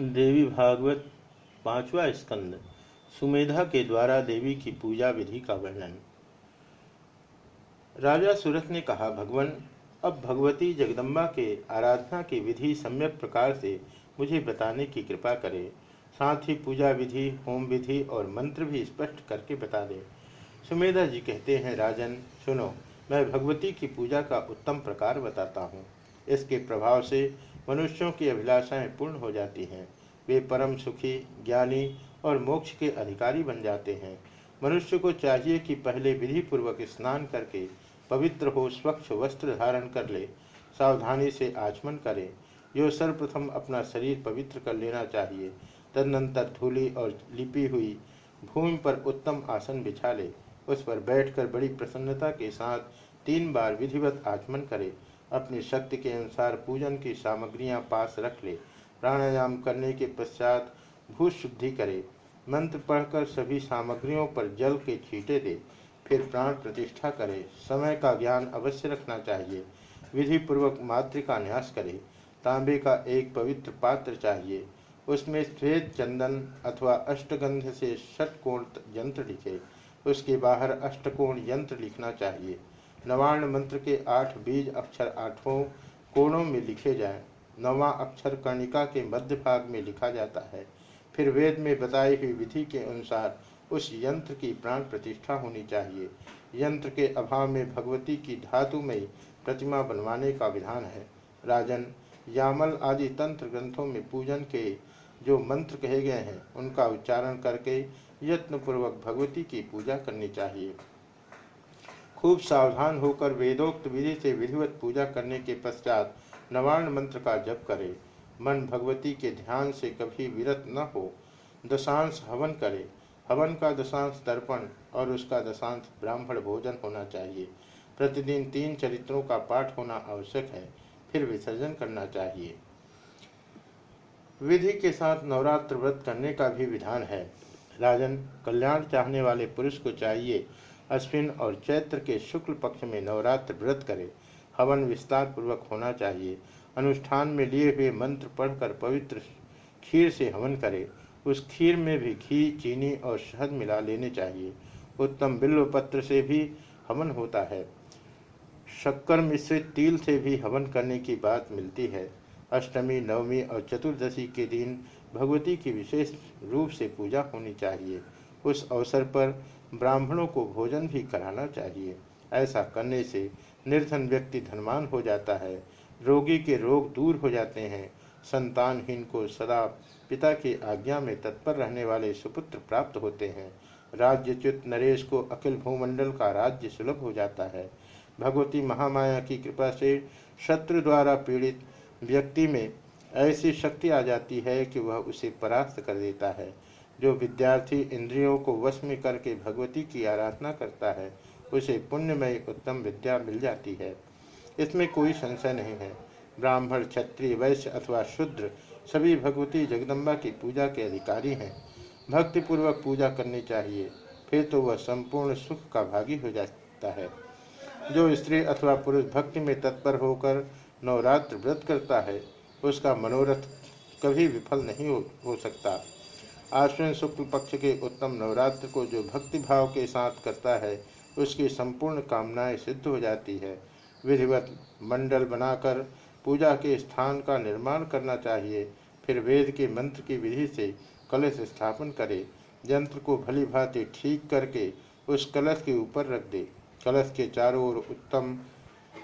देवी भागवत पांचवा स्कंद। सुमेधा के द्वारा देवी की पूजा विधि का वर्णन। राजा सूरत ने कहा, भगवान, अब भगवती जगदम्बा के आराधना की विधि सम्यक प्रकार से मुझे बताने की कृपा करे। साथ ही पूजा विधि, होम विधि और मंत्र भी स्पष्ट करके बता दे। सुमेधा जी कहते हैं, राजन, सुनो, मैं भगवती की पूजा का उत्तम प्रकार बताता हूँ। इसके प्रभाव से मनुष्यों की अभिलाषाएँ पूर्ण हो जाती हैं। वे परम सुखी, ज्ञानी और मोक्ष के अधिकारी बन जाते हैं। मनुष्य को चाहिए कि पहले विधि पूर्वक स्नान करके पवित्र हो, स्वच्छ वस्त्र धारण कर ले, सावधानी से आचमन करे। जो सर्वप्रथम अपना शरीर पवित्र कर लेना चाहिए। तदनंतर धूली और लिपी हुई भूमि पर उत्तम आसन बिछा ले। उस पर बैठकर बड़ी प्रसन्नता के साथ तीन बार विधिवत आचमन करे। अपनी शक्ति के अनुसार पूजन की सामग्रियाँ पास रख ले। प्राणायाम करने के पश्चात भू शुद्धि करे। मंत्र पढ़कर सभी सामग्रियों पर जल के छींटे दे। फिर प्राण प्रतिष्ठा करे। समय का ज्ञान अवश्य रखना चाहिए। विधि पूर्वक मातृ का न्यास करे। तांबे का एक पवित्र पात्र चाहिए। उसमें श्वेत चंदन अथवा अष्टगंध से षटकोण यंत्र लिखे। उसके बाहर अष्टकोण यंत्र लिखना चाहिए। नवार्ण मंत्र के आठ बीज अक्षर आठों कोणों में लिखे जाएँ। नवा अक्षर कर्णिका के मध्य भाग में लिखा जाता है। फिर वेद में बताई हुई विधि के अनुसार उस यंत्र की प्राण प्रतिष्ठा होनी चाहिए। यंत्र के अभाव में भगवती की धातु में प्रतिमा बनवाने का विधान है। राजन, यामल आदि तंत्र ग्रंथों में पूजन के जो मंत्र कहे गए हैं, उनका उच्चारण करके यत्नपूर्वक भगवती की पूजा करनी चाहिए। खूब सावधान होकर वेदोक्त विधि से विधिवत पूजा करने के पश्चात नवार्ण मंत्र का जप करे। मन भगवती के ध्यान से कभी विरत न हो। दशांश हवन करे। हवन का दशांश तर्पण और उसका दशांश ब्राह्मण भोजन होना चाहिए। प्रतिदिन तीन चरित्रों का पाठ होना आवश्यक है। फिर विसर्जन करना चाहिए। विधि के साथ नवरात्र व्रत करने का भी विधान है। राजन, कल्याण चाहने वाले पुरुष को चाहिए अश्विन और चैत्र के शुक्ल पक्ष में नवरात्र व्रत करे। हवन विस्तार पूर्वक होना चाहिए। अनुष्ठान में लिए हुए मंत्र पढ़कर पवित्र खीर से हवन करे। उस खीर में भी घी, चीनी और शहद मिला लेने चाहिए। उत्तम बिल्व पत्र से भी हवन होता है। शक्कर मिश्रित तिल से भी हवन करने की बात मिलती है। अष्टमी, नवमी और चतुर्दशी के दिन भगवती की विशेष रूप से पूजा होनी चाहिए। उस अवसर पर ब्राह्मणों को भोजन भी कराना चाहिए। ऐसा करने से निर्धन व्यक्ति धनवान हो जाता है, रोगी के रोग दूर हो जाते हैं। संतानहीन को सदा पिता की आज्ञा में तत्पर रहने वाले सुपुत्र प्राप्त होते हैं। राज्यच्युत नरेश को अखिल भूमंडल का राज्य सुलभ हो जाता है। भगवती महामाया की कृपा से शत्रु द्वारा पीड़ित व्यक्ति में ऐसी शक्ति आ जाती है कि वह उसे परास्त कर देता है। जो विद्यार्थी इंद्रियों को वश में करके भगवती की आराधना करता है उसे पुण्यमय उत्तम विद्या मिल जाती है। इसमें कोई संशय नहीं है। ब्राह्मण क्षत्रिय वैश्य अथवा शूद्र सभी भगवती जगदम्बा की पूजा के अधिकारी हैं। भक्तिपूर्वक पूजा करनी चाहिए फिर तो वह संपूर्ण सुख का भागी हो जाता है। जो स्त्री अथवा पुरुष भक्ति में तत्पर होकर नवरात्र व्रत करता है उसका मनोरथ कभी विफल नहीं हो, हो सकता। आश्विन शुक्ल पक्ष के उत्तम नवरात्र को जो भक्ति भाव के साथ करता है, उसकी संपूर्ण कामनाएँ सिद्ध हो जाती है। विधिवत मंडल बनाकर पूजा के स्थान का निर्माण करना चाहिए। फिर वेद के मंत्र की विधि से कलश स्थापन करे। यंत्र को भली भांति ठीक करके उस कलश के ऊपर रख दे। कलश के चारों ओर उत्तम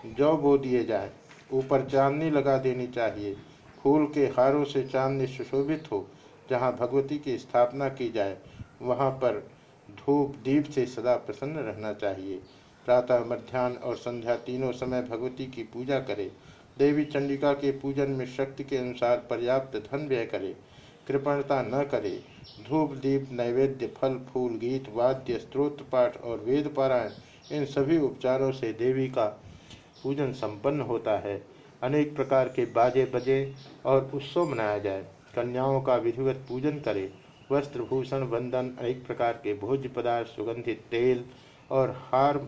जौ बो दिए जाए। ऊपर चांदनी लगा देनी चाहिए। फूल के हारों से चांदनी सुशोभित हो। जहाँ भगवती की स्थापना की जाए, वहाँ पर धूप दीप से सदा प्रसन्न रहना चाहिए। प्रातः मध्यान्ह और संध्या तीनों समय भगवती की पूजा करे। देवी चंडिका के पूजन में शक्ति के अनुसार पर्याप्त धन व्यय करे। कृपणता न करे। धूप, दीप, नैवेद्य, फल, फूल, गीत, वाद्य स्त्रोत्र पाठ और वेद पारायण, इन सभी उपचारों से देवी का पूजन संपन्न होता है। अनेक प्रकार के बाजे बजे और उत्सव मनाया जाए। कन्याओं का विधिवत पूजन करे वस्त्र भूषण बंधन, अनेक प्रकार के भोज्य पदार्थ, सुगंधित तेल और हार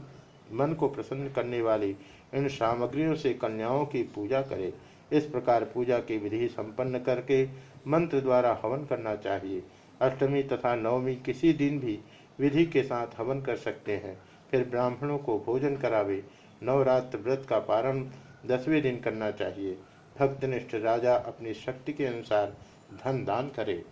मन को प्रसन्न करने वाली इन सामग्रियों से कन्याओं की पूजा करे। इस प्रकार पूजा की विधि संपन्न करके मंत्र द्वारा हवन करना चाहिए। अष्टमी तथा नवमी किसी दिन भी विधि के साथ हवन कर सकते हैं। फिर ब्राह्मणों को भोजन करावे। नवरात्र व्रत का पारण दसवें दिन करना चाहिए। भक्तनिष्ठ राजा अपनी शक्ति के अनुसार धन दान करे।